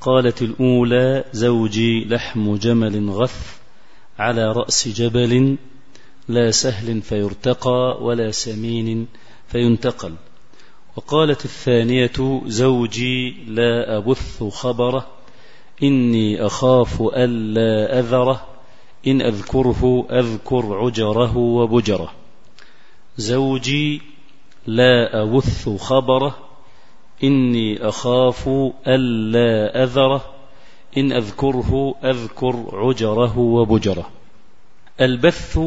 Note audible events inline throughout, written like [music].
قالت الأولى زوجي لحم جمل غث على رأس جبل لا سهل فيرتقى ولا سمين فينتقل. وقالت الثانية زوجي لا أبث خبره إني أخاف ألا أذره إن أذكره أذكر عجره وبجره. زوجي لا أبث خبره إني أخاف ألا أذره إن أذكره أذكر عجره وبجره. البث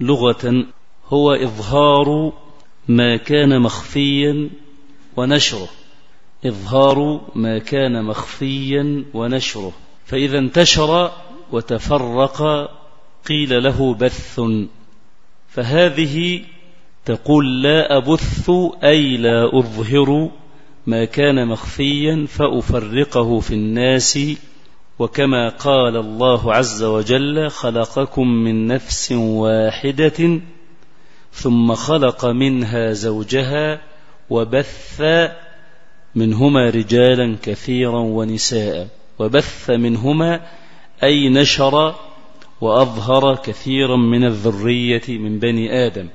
لغة هو إظهار ما كان مخفيا ونشره. إظهار ما كان مخفيا ونشره. فإذا انتشر وتفرق قيل له بث. فهذه تقول لا أبث أي لا أظهر. ما كان مخفيا فأفرقه في الناس وكما قال الله عز وجل خلقكم من نفس واحدة ثم خلق منها زوجها وبث منهما رجالا كثيرا ونساء وبث منهما أي نشر وأظهر كثيرا من الذرية من بني آدم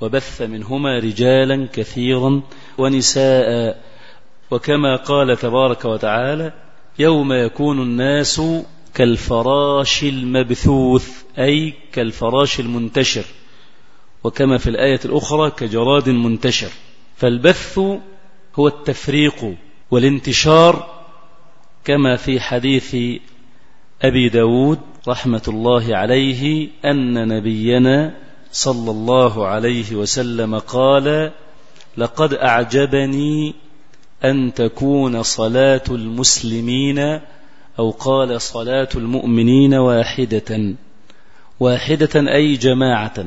وبث منهما رجالا كثيرا ونساء وكما قال تبارك وتعالى يوم يكون الناس كالفراش المبثوث أي كالفراش المنتشر. وكما في الآية الأخرى كجراد منتشر. فالبث هو التفريق والانتشار كما في حديث أبي داود رحمة الله عليه أن نبينا صلى الله عليه وسلم قال لقد أعجبني أن تكون صلاة المسلمين أو قال صلاة المؤمنين واحدة. واحدة أي جماعة.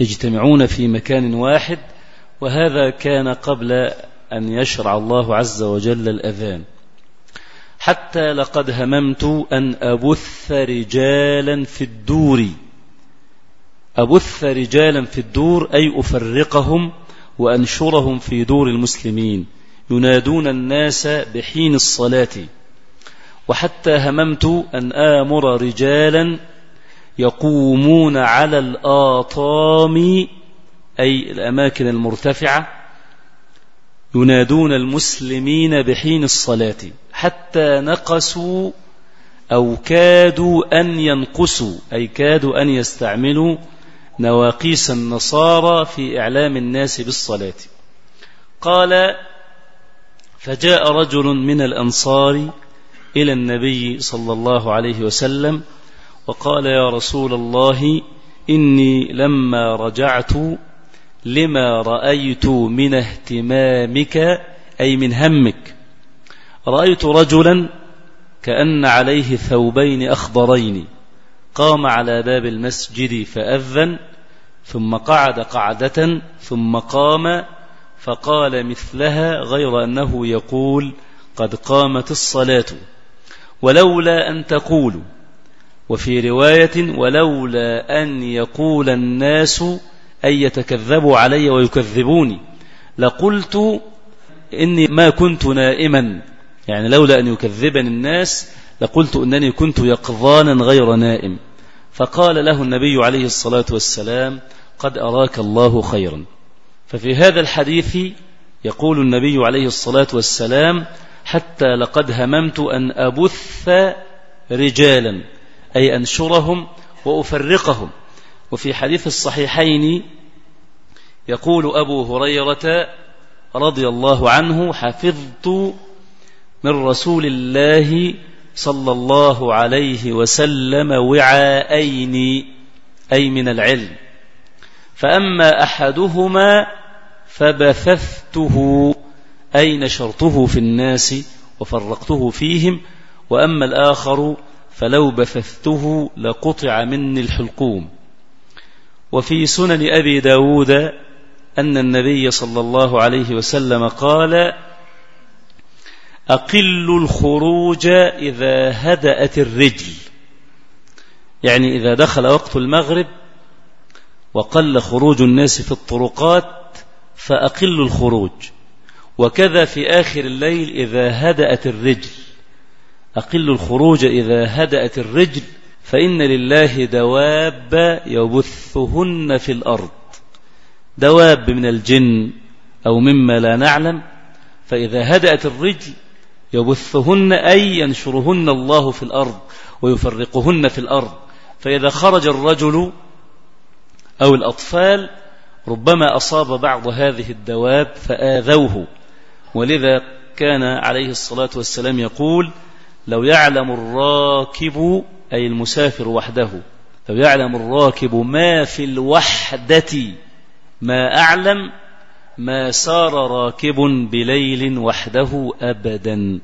يجتمعون في مكان واحد وهذا كان قبل أن يشرع الله عز وجل الأذان. حتى لقد هممت أن أبث رجالا في الدور. أبث رجالا في الدور أي أفرقهم وأنشرهم في دور المسلمين ينادون الناس بحين الصلاة. وحتى هممت أن آمر رجالا يقومون على الآطام أي الأماكن المرتفعة ينادون المسلمين بحين الصلاة. حتى نقصوا أو كادوا أن ينقصوا أي كادوا أن يستعملوا نواقيس النصارى في إعلام الناس بالصلاة. قال فجاء رجل من الأنصار إلى النبي صلى الله عليه وسلم وقال يا رسول الله إني لما رجعت لما رأيت من اهتمامك أي من همك رأيت رجلا كأن عليه ثوبين أخضرين قام على باب المسجد فأذن ثم قعد قعدة ثم قام فقال مثلها غير أنه يقول قد قامت الصلاة. ولولا أن تقولوا وفي رواية ولولا أن يقول الناس أن يتكذبوا علي ويكذبوني لقلت إني ما كنت نائما. يعني لولا أن يكذبني الناس لقلت أنني كنت يقظانا غير نائم. فقال له النبي عليه الصلاة والسلام قد أراك الله خيرا. ففي هذا الحديث يقول النبي عليه الصلاة والسلام حتى لقد هممت أن أبث رجالا أي أنشرهم وأفرقهم. وفي حديث الصحيحين يقول أبو هريرة رضي الله عنه حفظت من رسول الله صلى الله عليه وسلم وعاءين أي من العلم. فأما أحدهما فبثثته أي نشرته في الناس وفرقته فيهم وأما الآخر فلو بثثته لقطع مني الحلقوم. وفي سنن أبي داود أن النبي صلى الله عليه وسلم قال أقل الخروج إذا هدأت الرجل. يعني إذا دخل وقت المغرب وقل خروج الناس في الطرقات فأقل الخروج. وكذا في آخر الليل إذا هدأت الرجل. أقل الخروج إذا هدأت الرجل فإن لله دواب يبثهن في الأرض. دواب من الجن أو مما لا نعلم. فإذا هدأت الرجل يبثهن أي ينشرهن الله في الأرض ويفرقهن في الأرض. فإذا خرج الرجل أو الأطفال ربما أصاب بعض هذه الدواب فآذوه. ولذا كان عليه الصلاة والسلام يقول لو يعلم الراكب أي المسافر وحده لو يعلم الراكب ما في الوحدة ما أعلم ما سار راكب بليل وحده أبدا.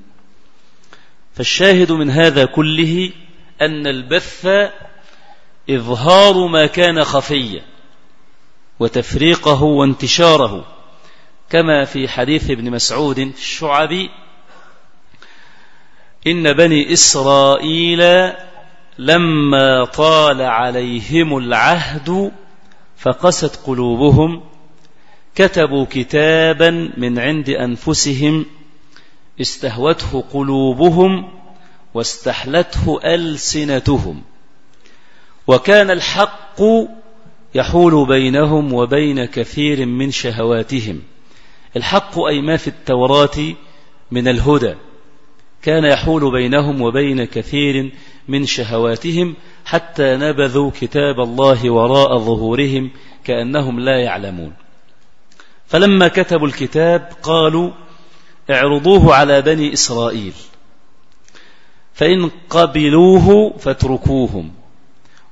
فالشاهد من هذا كله أن البث إظهار ما كان خفيا وتفريقه وانتشاره كما في حديث ابن مسعود الشعبي إن بني إسرائيل لما طال عليهم العهد فقست قلوبهم كتبوا كتابا من عند أنفسهم استهوته قلوبهم واستحلته ألسنتهم. وكان الحق يحول بينهم وبين كثير من شهواتهم. الحق أي ما في التوراة من الهدى. كان يحول بينهم وبين كثير من شهواتهم حتى نبذوا كتاب الله وراء ظهورهم كأنهم لا يعلمون. فلما كتبوا الكتاب قالوا اعرضوه على بني إسرائيل فإن قبلوه فاتركوهم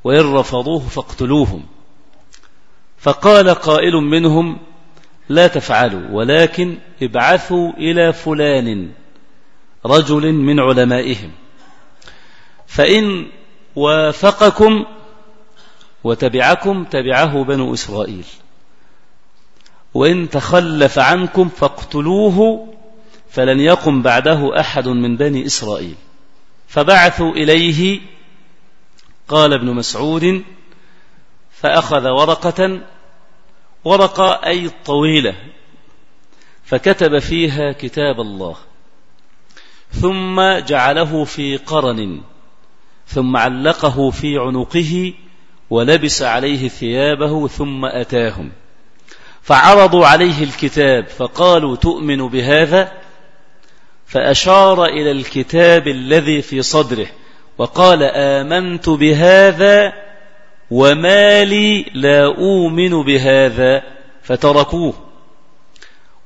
وإن رفضوه فاقتلوهم. فقال قائل منهم لا تفعلوا ولكن ابعثوا إلى فلان رجل من علمائهم فإن وافقكم وتبعكم تبعه بنو إسرائيل. وإن تخلف عنكم فاقتلوه فلن يقم بعده أحد من بني إسرائيل. فبعثوا إليه قال ابن مسعود فأخذ ورقة ورقة أي طويلة فكتب فيها كتاب الله ثم جعله في قرن ثم علقه في عنقه ولبس عليه ثيابه ثم أتاهم. فعرضوا عليه الكتاب فقالوا تؤمن بهذا؟ فأشار إلى الكتاب الذي في صدره وقال آمنت بهذا وما لي لا أؤمن بهذا. فتركوه.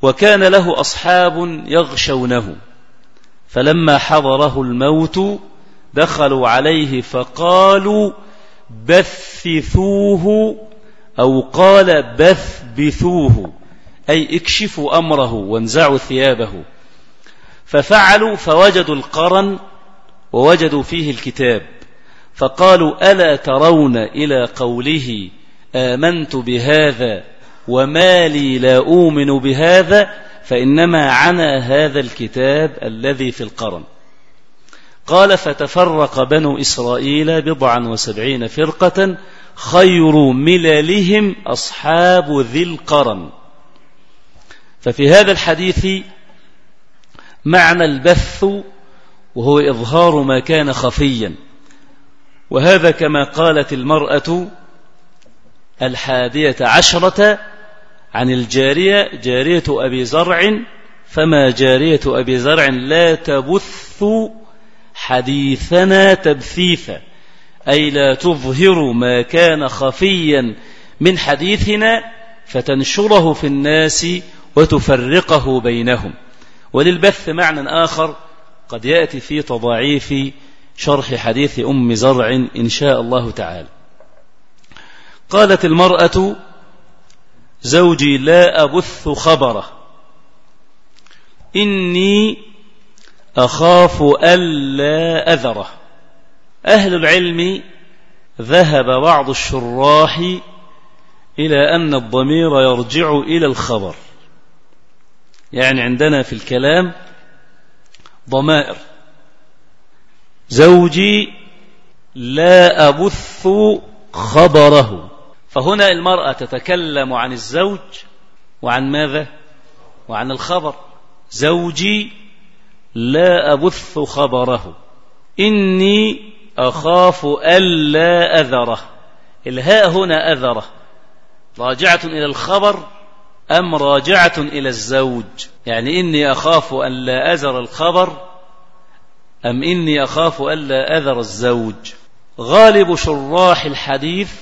وكان له أصحاب يغشونه. فلما حضره الموت دخلوا عليه فقالوا بثثوه أو قال بثبثوه أي اكشفوا أمره وانزعوا ثيابه. ففعلوا فوجدوا القرن ووجدوا فيه الكتاب. فقالوا ألا ترون إلى قوله آمنت بهذا وما لي لا أؤمن بهذا فإنما عنا هذا الكتاب الذي في القرن. قال فتفرق بنو إسرائيل بضعا وسبعين فرقة خير مللهم أصحاب ذي القرن. ففي هذا الحديث معنى البث وهو إظهار ما كان خفيا. وهذا كما قالت المرأة الحادية عشرة عن الجارية جارية أبي زرع فما جارية أبي زرع لا تبث حديثنا تبثيثا أي لا تظهر ما كان خفيا من حديثنا فتنشره في الناس وتفرقه بينهم. وللبث معنى آخر قد يأتي في تضاعيف شرح حديث أم زرع إن شاء الله تعالى. قالت المرأة زوجي لا أبث خبره إني أخاف ألا أذره. أهل العلم ذهب بعض الشراح إلى أن الضمير يرجع إلى الخبر. يعني عندنا في الكلام ضمائر. زوجي لا أبث خبره. فهنا المرأة تتكلم عن الزوج وعن ماذا؟ وعن الخبر. زوجي لا أبث خبره. إني أخاف ألا أذره. الهاء هنا أذره. راجعة إلى الخبر أم راجعة إلى الزوج؟ يعني إني أخاف ألا أذر الخبر أم إني أخاف ألا أذر الزوج؟ غالب شراح الحديث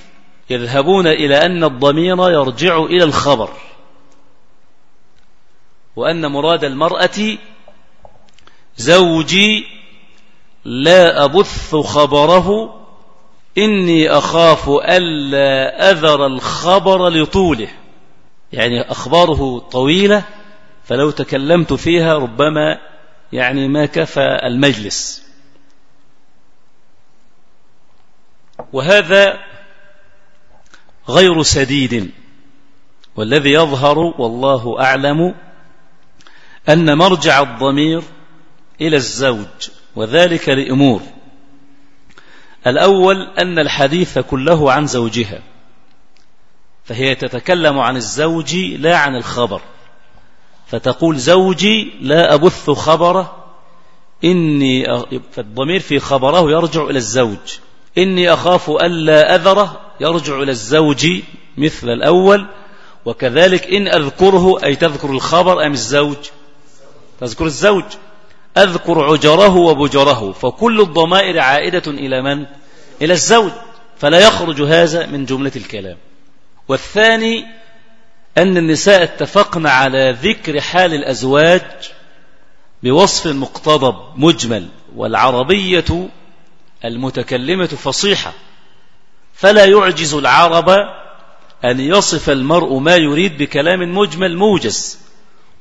يذهبون إلى أن الضمير يرجع إلى الخبر وأن مراد المرأة زوجي لا أبث خبره إني أخاف ألا أذر الخبر لطوله. يعني أخباره طويلة فلو تكلمت فيها ربما يعني ما كفى المجلس. وهذا غير سديد. والذي يظهر والله أعلم أن مرجع الضمير إلى الزوج وذلك لأمور. الأول أن الحديث كله عن زوجها فهي تتكلم عن الزوج لا عن الخبر. فتقول زوجي لا أبث خبره إني فالضمير في خبره يرجع إلى الزوج. إني أخاف ألا أذره يرجع إلى الزوج مثل الأول. وكذلك إن أذكره أي تذكر الخبر أم الزوج؟ تذكر الزوج. أذكر عجره وبجره فكل الضمائر عائدة إلى من؟ إلى الزوج فلا يخرج هذا من جملة الكلام. والثاني أن النساء اتفقن على ذكر حال الأزواج بوصف مقتضب مجمل والعربية المتكلمة فصيحة. فلا يعجز العرب أن يصف المرء ما يريد بكلام مجمل موجز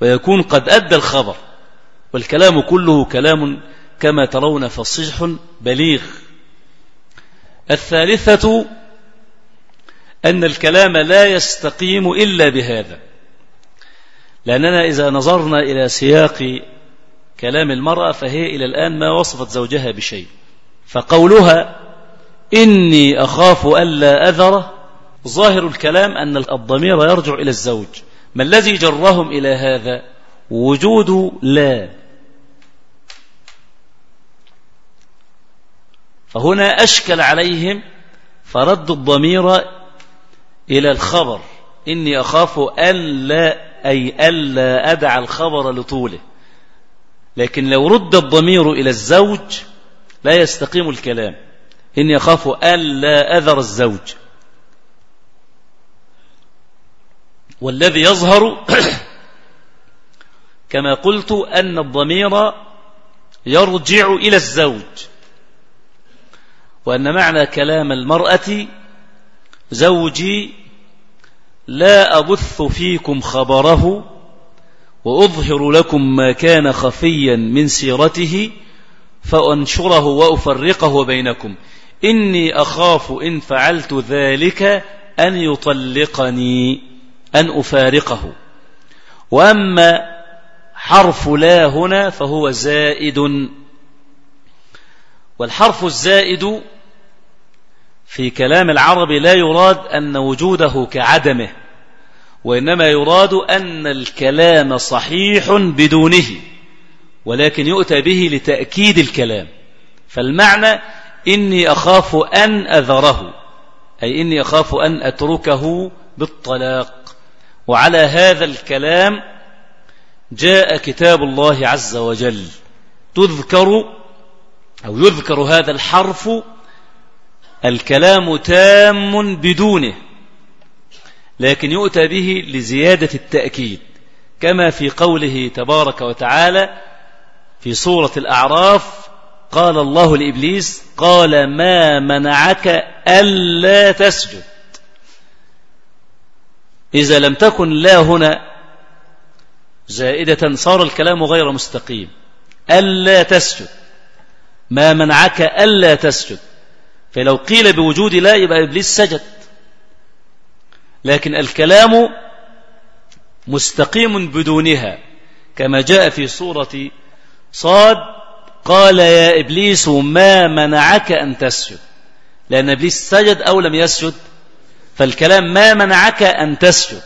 ويكون قد أدى الخبر. والكلام كله كلام كما ترون فصيح بليغ. الثالثة أن الكلام لا يستقيم إلا بهذا. لأننا إذا نظرنا إلى سياق كلام المرأة فهي إلى الآن ما وصفت زوجها بشيء. فقولها إني أخاف ألا أذره ظاهر الكلام أن الضمير يرجع إلى الزوج. ما الذي جرهم إلى هذا؟ وجود لا. فهنا أشكل عليهم فردوا الضمير إلى الخبر. إني أخاف ألا أي ألا أدع الخبر لطوله. لكن لو رد الضمير إلى الزوج لا يستقيم الكلام. إني أخاف ألا أذر الزوج. والذي يظهر [coughs] كما قلت أن الضمير يرجع إلى الزوج. وأن معنى كلام المرأة زوجي لا أبث فيكم خبره وأظهر لكم ما كان خفيا من سيرته فأنشره وأفرقه بينكم. إني أخاف إن فعلت ذلك أن يطلقني أن أفارقه. وأما حرف لا هنا فهو زائد. والحرف الزائد في كلام العرب لا يراد أن وجوده كعدمه وإنما يراد أن الكلام صحيح بدونه ولكن يؤتى به لتأكيد الكلام. فالمعنى إني أخاف أن أذره أي إني أخاف أن أتركه بالطلاق. وعلى هذا الكلام جاء كتاب الله عز وجل. تذكر أو يذكر هذا الحرف الكلام تام بدونه لكن يؤتى به لزيادة التأكيد كما في قوله تبارك وتعالى في سورة الأعراف قال الله لإبليس قال ما منعك ألا تسجد؟ إذا لم تكن لا هنا زائدة صار الكلام غير مستقيم ألا تسجد. ما منعك ألا تسجد. فلو قيل بوجود لا يبقى إبليس سجد. لكن الكلام مستقيم بدونها كما جاء في سورة صاد قال يا إبليس ما منعك أن تسجد؟ لأن إبليس سجد أو لم يسجد فالكلام ما منعك أن تسجد.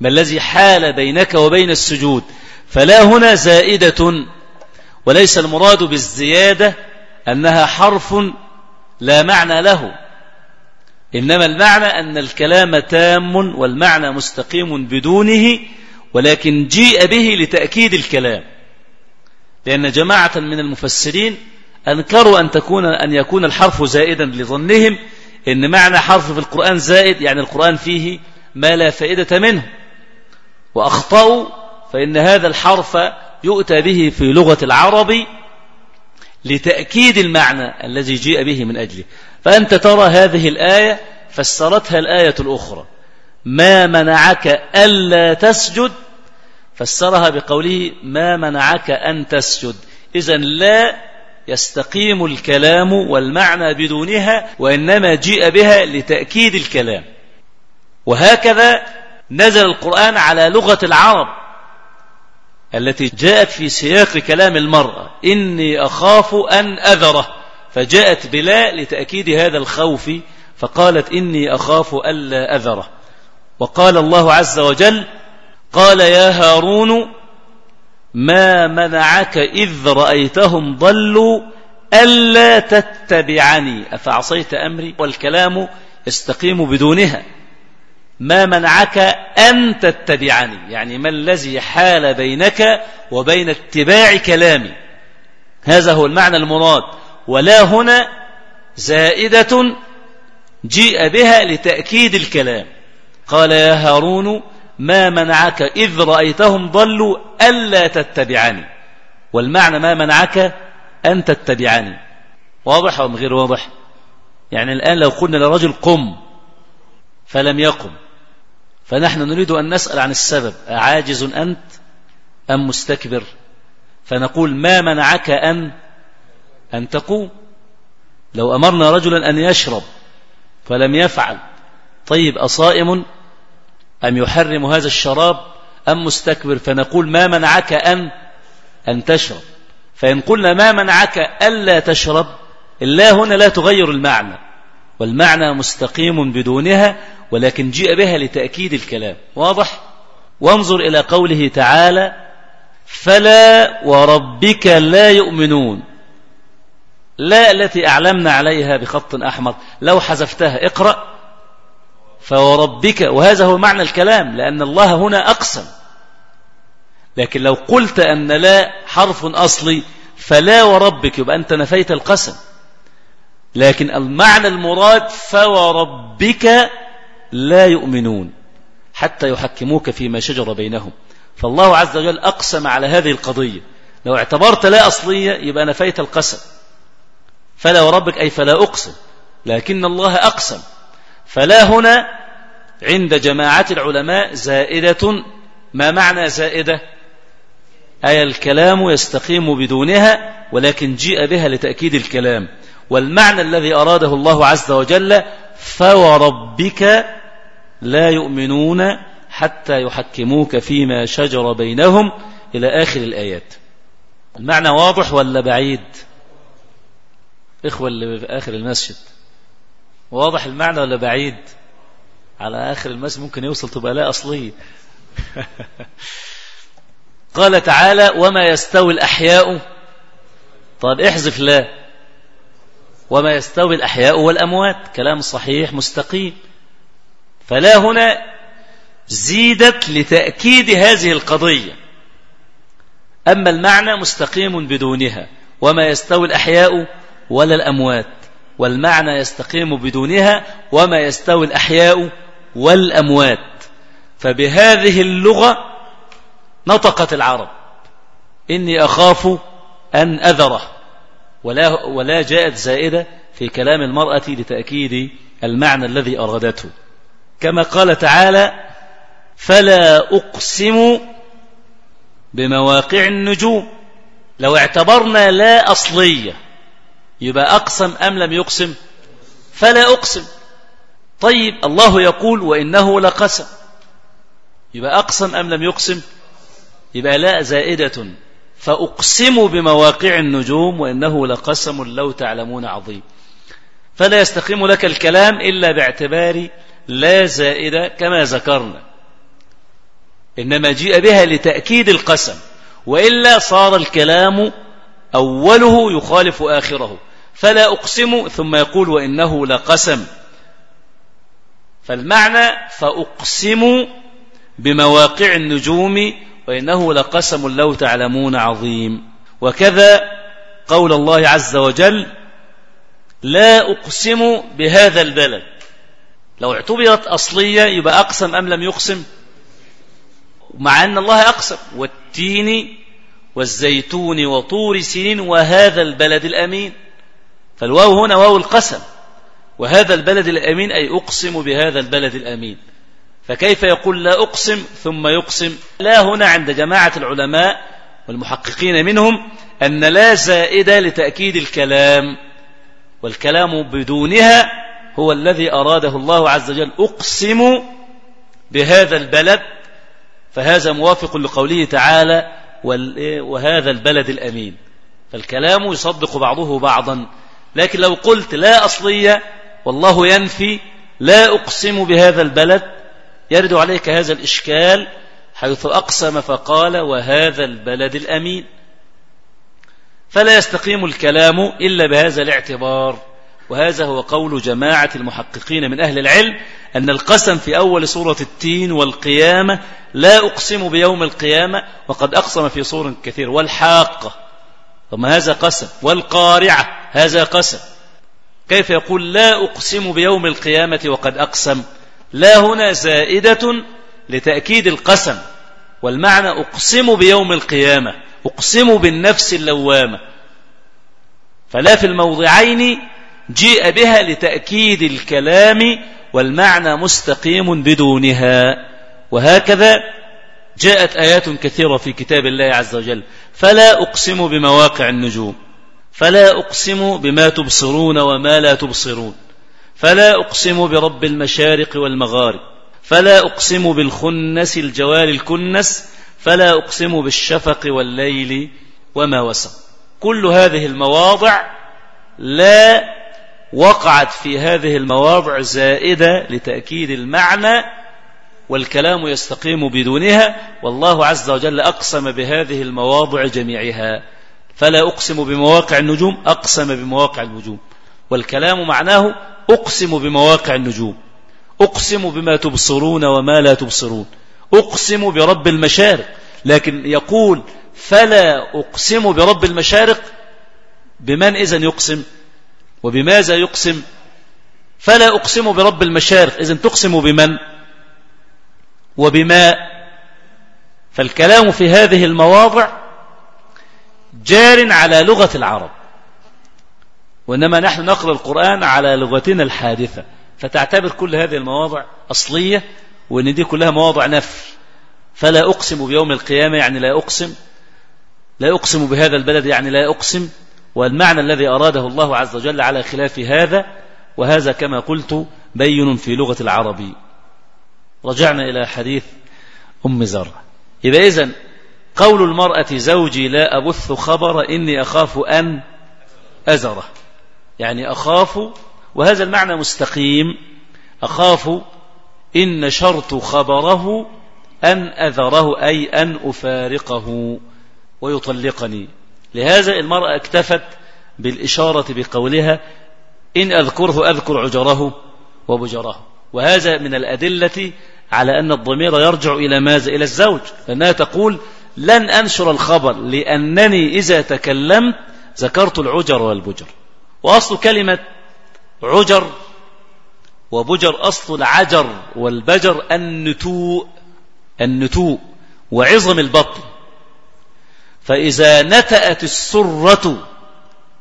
ما الذي حال بينك وبين السجود؟ فلا هنا زائدة وليس المراد بالزيادة أنها حرف لا معنى له. إنما المعنى أن الكلام تام والمعنى مستقيم بدونه ولكن جيء به لتأكيد الكلام. لأن جماعة من المفسرين أنكروا أن تكون أن يكون الحرف زائدا لظنهم إن معنى حرف في القرآن زائد يعني القرآن فيه ما لا فائدة منه. وأخطأوا فإن هذا الحرف يؤتى به في لغة العرب لتأكيد المعنى الذي جيء به من أجله. فأنت ترى هذه الآية فسرتها الآية الأخرى. ما منعك ألا تسجد؟ فسرها بقوله ما منعك أن تسجد. إذا لا يستقيم الكلام والمعنى بدونها وإنما جيء بها لتأكيد الكلام. وهكذا نزل القرآن على لغة العرب. التي جاءت في سياق كلام المرأة إني أخاف أن أذره. فجاءت بلا لتأكيد هذا الخوف فقالت إني أخاف ألا أذره. وقال الله عز وجل قال يا هارون ما منعك إذ رأيتهم ضلوا ألا تتبعني؟ أفعصيت أمري؟ والكلام يستقيم بدونها. ما منعك أن تتبعني يعني ما الذي حال بينك وبين اتباع كلامي. هذا هو المعنى المراد. ولا هنا زائدة جيء بها لتأكيد الكلام. قال يا هارون ما منعك إذ رأيتهم ضلوا ألا تتبعني. والمعنى ما منعك أن تتبعني. واضح أو غير واضح؟ يعني الآن لو قلنا لرجل قم فلم يقم. فنحن نريد أن نسأل عن السبب أعاجز أنت أم مستكبر؟ فنقول ما منعك أن أن تقوم؟ لو أمرنا رجلا أن يشرب فلم يفعل طيب أصائم أم يحرم هذا الشراب أم مستكبر؟ فنقول ما منعك أن أن تشرب. فإن قلنا ما منعك ألا تشرب الله هنا لا تغير المعنى. والمعنى مستقيم بدونها ولكن جيء بها لتأكيد الكلام. واضح؟ وانظر إلى قوله تعالى فلا وربك لا يؤمنون لا التي أعلمنا عليها بخط أحمر لو حذفتها اقرأ. فوربك وهذا هو معنى الكلام لأن الله هنا أقسم. لكن لو قلت أن لا حرف أصلي فلا وربك يبقى أنت نفيت القسم. لكن المعنى المراد فوربك لا يؤمنون حتى يحكموك فيما شجر بينهم. فالله عز وجل أقسم على هذه القضية. لو اعتبرت لا أصلية يبقى نفيت القسم. فلا وربك أي فلا أقسم. لكن الله أقسم. فلا هنا عند جماعة العلماء زائدة. ما معنى زائدة؟ أي الكلام يستقيم بدونها ولكن جيء بها لتأكيد الكلام. والمعنى الذي أراده الله عز وجل فوربك لا يؤمنون حتى يحكموك فيما شجر بينهم إلى آخر الآيات. المعنى واضح ولا بعيد؟ إخوة اللي في آخر المسجد. واضح المعنى ولا بعيد؟ على آخر المسجد ممكن يوصل تبقى لا أصلية. [laughs] قال تعالى وما يستوي الأحياء. طيب احذف لا. وما يستوي الأحياء والأموات. كلام صحيح مستقيم. فلا هنا زيدت لتأكيد هذه القضية. أما المعنى مستقيم بدونها. وما يستوي الأحياء ولا الأموات. والمعنى يستقيم بدونها. وما يستوي الأحياء والأموات. فبهذه اللغة نطقت العرب. إني أخاف أن أذره. ولا, ولا جاءت زائدة في كلام المرأة لتأكيد المعنى الذي أرادته. كما قال تعالى فلا أقسم بمواقع النجوم. لو اعتبرنا لا أصلية يبقى أقسم أم لم يقسم؟ فلا أقسم. طيب الله يقول وإنه لقسم. يبقى أقسم أم لم يقسم؟ يبقى لا زائدة. فأقسم بمواقع النجوم وإنه لقسم لو تعلمون عظيم. فلا يستقيم لك الكلام إلا باعتبار لا زائدة كما ذكرنا. إنما جيء بها لتأكيد القسم وإلا صار الكلام أوله يخالف آخره. فلا أقسم ثم يقول وإنه لقسم. فالمعنى فأقسم بمواقع النجوم وإنه لقسم لو تعلمون عظيم. وكذا قول الله عز وجل لا أقسم بهذا البلد لو اعتبرت أصلية يبقى أقسم أم لم يقسم؟ مع أن الله أقسم. والتين والزيتون وطور سنين وهذا البلد الأمين. فالواو هنا واو القسم. وهذا البلد الأمين أي أقسم بهذا البلد الأمين. فكيف يقول لا أقسم ثم يقسم؟ لا هنا عند جماعة العلماء والمحققين منهم أن لا زائدة لتأكيد الكلام والكلام بدونها هو الذي أراده الله عز وجل. أقسم بهذا البلد فهذا موافق لقوله تعالى وهذا البلد الأمين. فالكلام يصدق بعضه بعضا. لكن لو قلت لا أصلية والله ينفي لا أقسم بهذا البلد يرد عليك هذا الإشكال حيث أقسم فقال وهذا البلد الأمين. فلا يستقيم الكلام إلا بهذا الاعتبار وهذا هو قول جماعة المحققين من أهل العلم أن القسم في أول سورة التين والقيامة لا أقسم بيوم القيامة وقد أقسم في صور كثير. والحاقة ثم هذا قسم؟ والقارعة هذا قسم. كيف يقول لا أقسم بيوم القيامة وقد أقسم؟ لا هنا زائدة لتأكيد القسم والمعنى أقسم بيوم القيامة أقسم بالنفس اللوامة. فلا في الموضعين جيء بها لتأكيد الكلام والمعنى مستقيم بدونها. وهكذا جاءت آيات كثيرة في كتاب الله عز وجل. فلا أقسم بمواقع النجوم فلا أقسم بما تبصرون وما لا تبصرون. فلا أقسم برب المشارق والمغارب فلا أقسم بالخنس الجوار الكنس فلا أقسم بالشفق والليل وما وسق. كل هذه المواضع لا وقعت في هذه المواضع زائدة لتأكيد المعنى والكلام يستقيم بدونها والله عز وجل أقسم بهذه المواضع جميعها. فلا أقسم بمواقع النجوم أقسم بمواقع النجوم. والكلام معناه أقسم بمواقع النجوم أقسم بما تبصرون وما لا تبصرون أقسم برب المشارق لكن يقول فلا أقسم برب المشارق بمن إذن يقسم؟ وبماذا يقسم؟ فلا أقسم برب المشارق إذن تقسم بمن؟ وبما؟ فالكلام في هذه المواضع جار على لغة العرب. وإنما نحن نقرأ القرآن على لغتنا الحادثة. فتعتبر كل هذه المواضع أصلية وإن دي كلها مواضع نفي فلا أقسم بيوم القيامة يعني لا أقسم. لا أقسم بهذا البلد يعني لا أقسم. والمعنى الذي أراده الله عز وجل على خلاف هذا وهذا كما قلت بين في لغة العربي. رجعنا إلى حديث أم زر إذا إذن قول المرأة زوجي لا أبث خبر إني أخاف أن أزره. يعني أخاف وهذا المعنى مستقيم أخاف إن شرط خبره أن أذره أي أن أفارقه ويطلقني. لهذا المرأة اكتفت بالإشارة بقولها إن أذكره أذكر عجره وبجره. وهذا من الأدلة على أن الضمير يرجع إلى ماذا؟ إلى الزوج. لأنها تقول لن أنشر الخبر لأنني إذا تكلمت ذكرت العجر والبجر. وأصل كلمة عجر وبجر أصل العجر والبجر النتوء النتوء وعظم البطن. فإذا نتأت السرة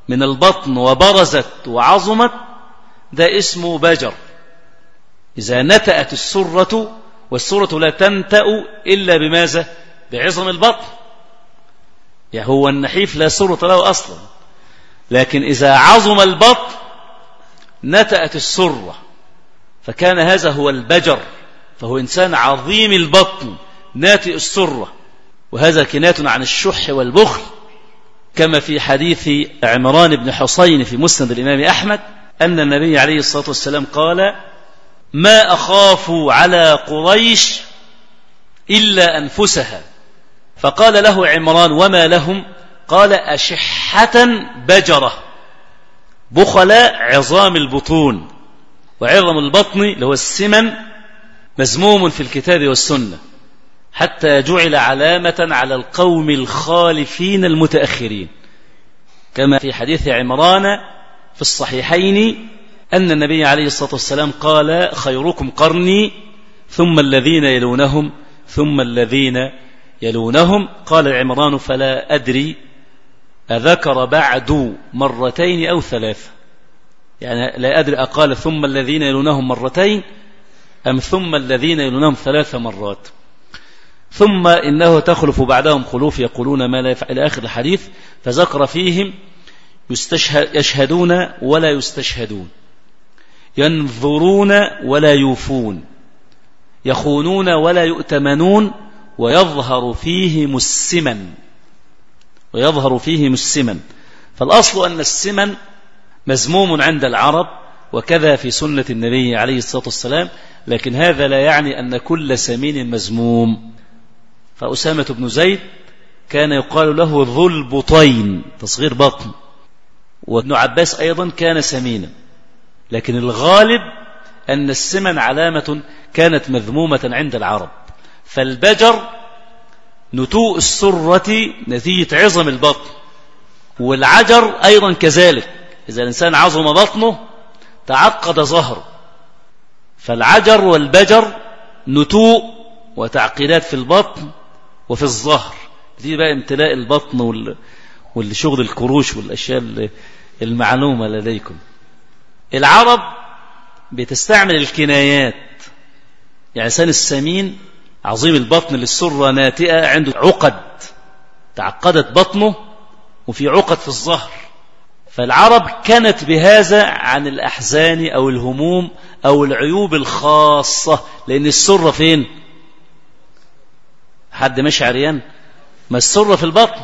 من البطن وبرزت وعظمت ده اسمه بجر. إذا نتأت السرة والسرة لا تنتأ إلا بماذا؟ بعظم البطن. يعني هو النحيف لا سرة له أصلا. لكن إذا عظم البطن نتأت السرة فكان هذا هو البجر فهو إنسان عظيم البطن ناتئ السرة وهذا كناية عن الشح والبخل كما في حديث عمران بن حصين في مسند الإمام أحمد أن النبي عليه الصلاة والسلام قال ما أخاف على قريش إلا أنفسها فقال له عمران وما لهم؟ قال أشحة بجرة بخلاء عظام البطون وعظم البطن اللي هو السمن مزموم في الكتاب والسنة حتى جعل علامة على القوم الخالفين المتأخرين. كما في حديث عمران في الصحيحين أن النبي عليه الصلاة والسلام قال خيركم قرني ثم الذين يلونهم ثم الذين يلونهم قال عمران فلا أدري أذكر بعد مرتين أو ثلاثة يعني لا أدري أقال ثم الذين يلونهم مرتين أم ثم الذين يلونهم ثلاث مرات. ثم إنه تخلف بعدهم خلوف يقولون ما لا يفعل. آخر الحديث فذكر فيهم يشهدون ولا يستشهدون. ينظرون ولا يوفون. يخونون ولا يؤتمنون. ويظهر فيهم السمن. ويظهر فيهم السمن. فالأصل أن السمن مزموم عند العرب وكذا في سنة النبي عليه الصلاة والسلام لكن هذا لا يعني أن كل سمين مزموم فأسامة بن زيد كان يقال له ذو البطين تصغير بطن. وابن عباس أيضا كان سمينا لكن الغالب أن السمن علامة كانت مذمومة عند العرب. فالبجر نتوء السرة نتيجة عظم البطن. والعجر أيضا كذلك. إذا الإنسان عظم بطنه تعقد ظهره. فالعجر والبجر نتوء وتعقيدات في البطن وفي الظهر. دي بقى امتلاء البطن وال... والشغل الكروش والأشياء المعلومة لديكم. العرب بتستعمل الكنايات. يعني إنسان السمين عظيم البطن للسرة ناتئة عنده عقد. تعقدت بطنه وفي عقد في الظهر. فالعرب كانت بهذا عن الأحزان أو الهموم أو العيوب الخاصة. لأن السرة فين؟ حد مش عريان. ما السرة في البطن.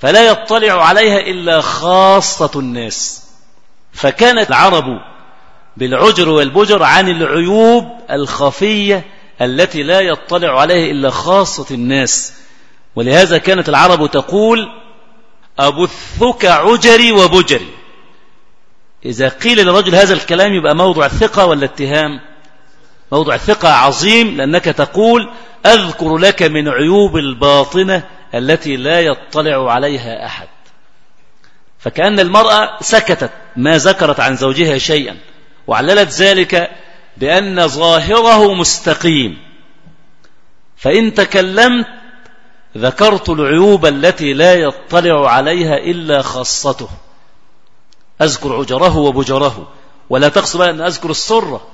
فلا يطلع عليها إلا خاصة الناس. فكانت العرب بالعجر والبجر عن العيوب الخفية التي لا يطلع عليها إلا خاصة الناس. ولهذا كانت العرب تقول أبثك عجري وبجري. إذا قيل للرجل هذا الكلام يبقى موضع الثقة ولا اتهام؟ موضع الثقة عظيم لأنك تقول أذكر لك من عيوب الباطنة التي لا يطلع عليها أحد. فكأن المرأة سكتت ما ذكرت عن زوجها شيئا وعللت ذلك بأن ظاهره مستقيم. فإن تكلمت ذكرت العيوب التي لا يطلع عليها إلا خاصته. أذكر عجره وبجره ولا تقصد أن أذكر السرة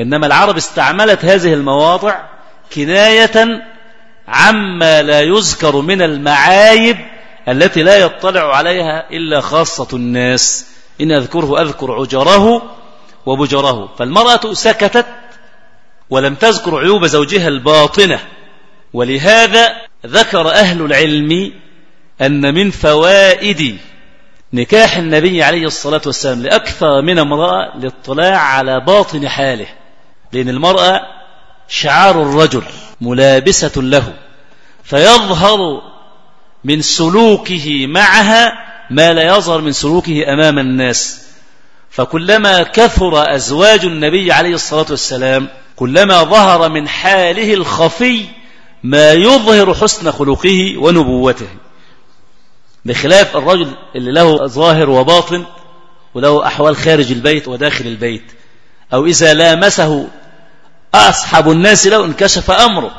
إنما العرب استعملت هذه المواضع كناية عما لا يذكر من المعايب التي لا يطلع عليها إلا خاصة الناس. إن أذكره أذكر عجره وبجره فالمرأة سكتت ولم تذكر عيوب زوجها الباطنة. ولهذا ذكر أهل العلم أن من فوائد نكاح النبي عليه الصلاة والسلام لأكثر من امرأة للاطلاع على باطن حاله. لأن المرأة شعار الرجل ملابسة له فيظهر من سلوكه معها ما لا يظهر من سلوكه أمام الناس. فكلما كثر أزواج النبي عليه الصلاة والسلام كلما ظهر من حاله الخفي ما يظهر حسن خلقه ونبوته. بخلاف الرجل اللي له ظاهر وباطن وله أحوال خارج البيت وداخل البيت أو إذا لامسه أصحب الناس له انكشف أمره.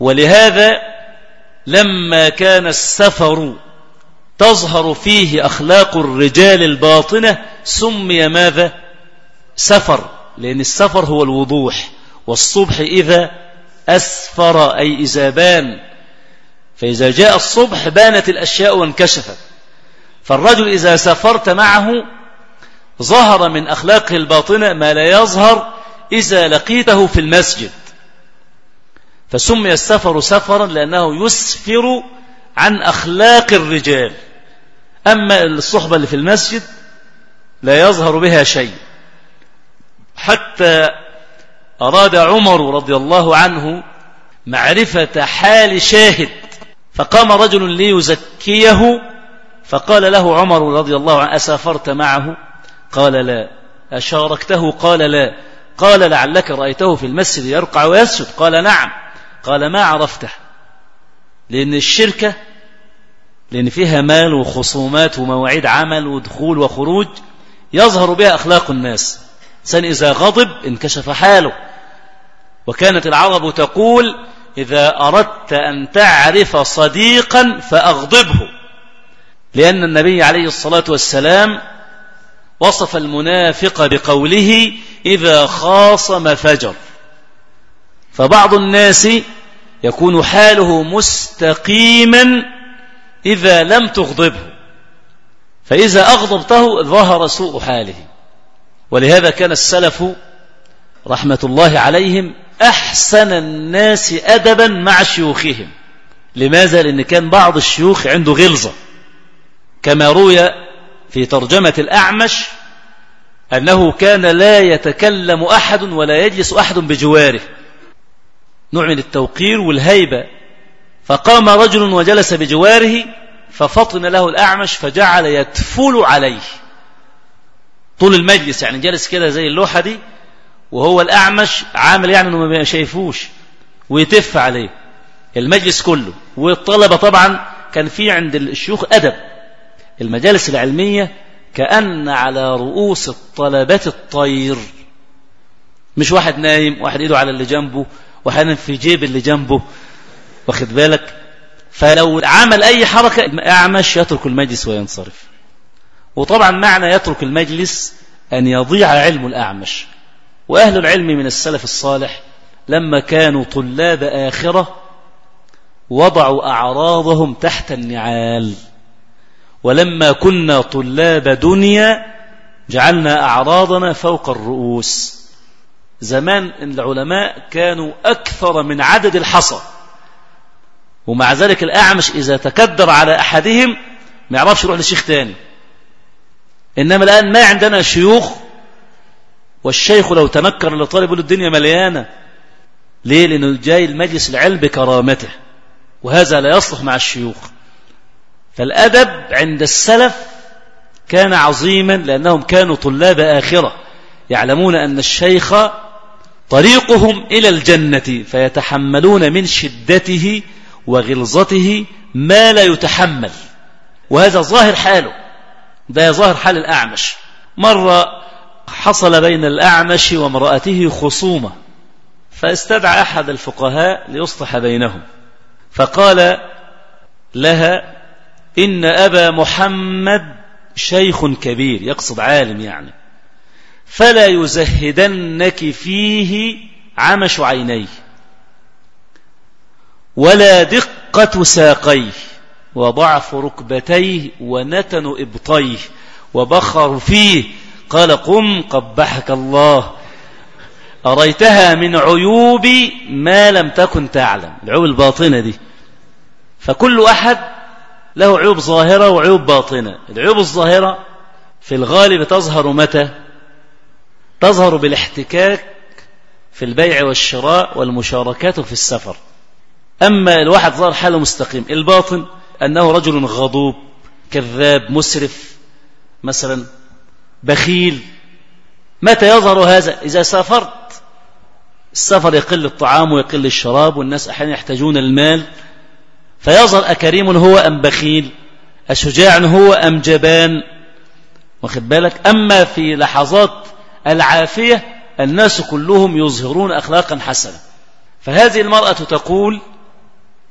ولهذا لما كان السفر تظهر فيه أخلاق الرجال الباطنة سمي ماذا؟ سفر لأن السفر هو الوضوح والصبح إذا أسفر أي إذا بان. فإذا جاء الصبح بانت الأشياء وانكشفت. فالرجل إذا سافرت معه ظهر من أخلاقه الباطنة ما لا يظهر إذا لقيته في المسجد. فسمي السفر سفرا لأنه يسفر عن أخلاق الرجال. أما الصحبة اللي في المسجد لا يظهر بها شيء. حتى أراد عمر رضي الله عنه معرفة حال شاهد فقام رجل ليزكيه فقال له عمر رضي الله عنه أسافرت معه؟ قال لا. أشاركته؟ قال لا. قال لعلك رأيته في المسجد يرقع ويسجد؟ قال نعم. قال ما عرفته؟ لأن الشركة لأن فيها مال وخصومات ومواعيد عمل ودخول وخروج يظهر بها أخلاق الناس. سن إذا غضب انكشف حاله. وكانت العرب تقول إذا أردت أن تعرف صديقا فأغضبه. لأن النبي عليه الصلاة والسلام وصف المنافق بقوله إذا خاصم فجر. فبعض الناس يكون حاله مستقيما إذا لم تغضبه. فإذا أغضبته ظهر سوء حاله. ولهذا كان السلف رحمة الله عليهم أحسن الناس أدبا مع شيوخهم. لماذا؟ لأن كان بعض الشيوخ عنده غلظة. كما روي في ترجمة الأعمش أنه كان لا يتكلم أحد ولا يجلس أحد بجواره. نوع من التوقير والهيبة. فقام رجل وجلس بجواره ففطن له الأعمش فجعل يتفل عليه. طول المجلس يعني جلس كده زي اللوحة دي وهو الأعمش عامل يعني أنه ما شايفوش ويتف عليه المجلس كله. والطلبة طبعا كان في عند الشيوخ أدب. المجالس العلمية كأن على رؤوس الطلبة الطير. مش واحد نايم واحد إيده على اللي جنبه واحد في جيب اللي جنبه. واخد بالك؟ فلو عمل أي حركة أعمش يترك المجلس وينصرف. وطبعا معنى يترك المجلس أن يضيع علم الأعمش. وأهل العلم من السلف الصالح لما كانوا طلاب آخرة وضعوا أعراضهم تحت النعال. ولما كنا طلاب دنيا جعلنا أعراضنا فوق الرؤوس. زمان العلماء كانوا أكثر من عدد الحصى. ومع ذلك الأعمش إذا تكدر على أحدهم ما يعرفش يروح لشيخ تاني. إنما الآن ما عندنا شيوخ والشيخ لو تنكر لطالب الدنيا مليانة. ليه؟ لأنه جاي المجلس العلم بكرامته وهذا لا يصلح مع الشيوخ. فالأدب عند السلف كان عظيما لأنهم كانوا طلاب آخرة. يعلمون أن الشيخ طريقهم إلى الجنة فيتحملون من شدته وغلظته ما لا يتحمل وهذا ظاهر حاله ده ظاهر حال الأعمش. مرة حصل بين الأعمش وامرأته خصومة فاستدعى أحد الفقهاء ليصلح بينهم فقال لها إن أبا محمد شيخ كبير يقصد عالم يعني فلا يزهدنك فيه عمش عينيه. ولا دقة ساقيه وضعف ركبتيه ونتن إبطيه وبخر فيه قال قم قبحك الله. أريتها من عيوب ما لم تكن تعلم. العيوب الباطنة دي. فكل أحد له عيوب ظاهرة وعيوب باطنة. العيوب الظاهرة في الغالب تظهر متى؟ تظهر بالاحتكاك في البيع والشراء والمشاركات في السفر. أما الواحد ظهر حاله مستقيم الباطن أنه رجل غضوب كذاب مسرف مثلا بخيل. متى يظهر هذا؟ إذا سافرت. السفر يقل الطعام ويقل الشراب والناس أحيانا يحتاجون المال. فيظهر أكريم هو أم بخيل الشجاع هو أم جبان. واخد بالك؟ أما في لحظات العافية الناس كلهم يظهرون أخلاقا حسنة. فهذه المرأة تقول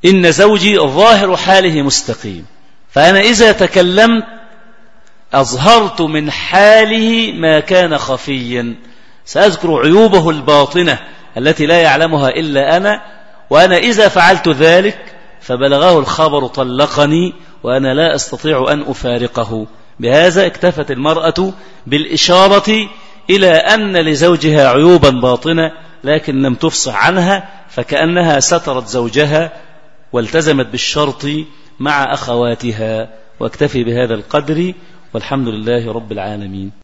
إن زوجي ظاهر حاله مستقيم. فأنا إذا تكلمت أظهرت من حاله ما كان خفيا. سأذكر عيوبه الباطنة التي لا يعلمها إلا أنا وأنا إذا فعلت ذلك فبلغه الخبر طلقني وأنا لا أستطيع أن أفارقه. بهذا اكتفت المرأة بالإشارة إلى أن لزوجها عيوبا باطنة لكن لم تفصح عنها فكأنها سترت زوجها والتزمت بالشرط مع أخواتها واكتفي بهذا القدر والحمد لله رب العالمين.